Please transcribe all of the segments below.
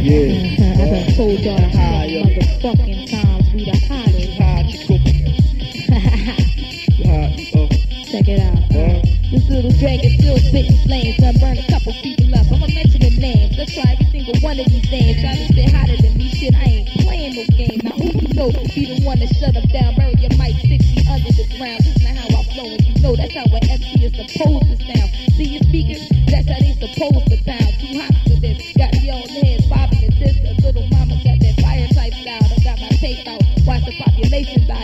Yeah. I done told y'all motherfucking times we the hottest. High, chico. High, Check it out. This little dragon still spitting flames. Burn a couple people up. I'ma mention the names. Let's try every single one of these names. Gotta spit hotter than me. Shit, I ain't playing no game. Now who you know be the one to shut them down? Bury your mic six feet under the ground. This not how I flow, and you know that's how an MC is supposed to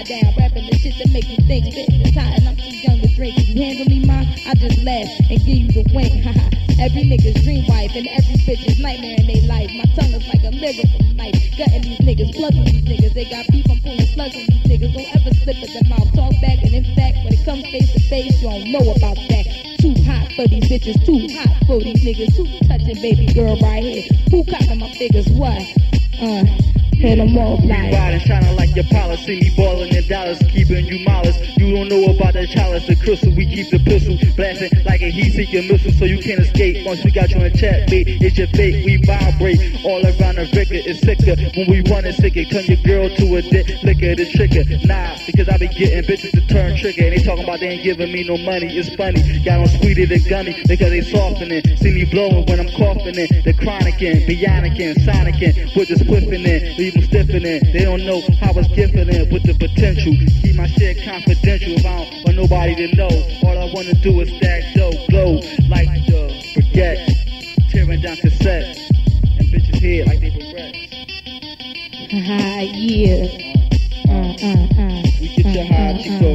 population down. Rapping the shit that make you think. Spitting is and I'm too young to drink. You handle me, ma? I just laugh and give you the wink. Haha. every nigga's dream wife and every bitch's nightmare in their life. My tongue is like a lyrical knife. Gutting these niggas, plugging these niggas. They got beef, I'm pulling slugs on these niggas. Don't ever slip at their mouth. Talk back, and in fact, when it comes face to face, you don't know about that. Too hot for these bitches, too hot for these niggas. Who touching baby girl right here? Who cocking my figures? What? Uh, hit 'em off We like. riding, shining like your. See me in dollars, keeping you modest. You don't know about the chalice, the crystal. We keep the pistol blasting like a heat seeking missile, so you can't escape. Once we got you in chat, bait, it's your fate. We vibrate all around the Richter. It's sicker when we run it sicker. Turn your girl to a dick, liquor the trigger. Nah, because I be getting bitches to turn trigger. And they talking about they ain't giving me no money. It's funny. Got on sweeter than gummy because they softening. See me blowing when I'm coughing in. The chronicin, bionicin, sonicin, with the spliffing in. Leave them stiffing in. They don't know how it's gifting in with the confidential. Keep my shit confidential if I don't want nobody to know. All I wanna do is stack dough, glow like the forget. Tearing down cassettes and bitches like they regret. yeah. Uh, uh, uh, uh mm, mm, we get your mm, high, chicos.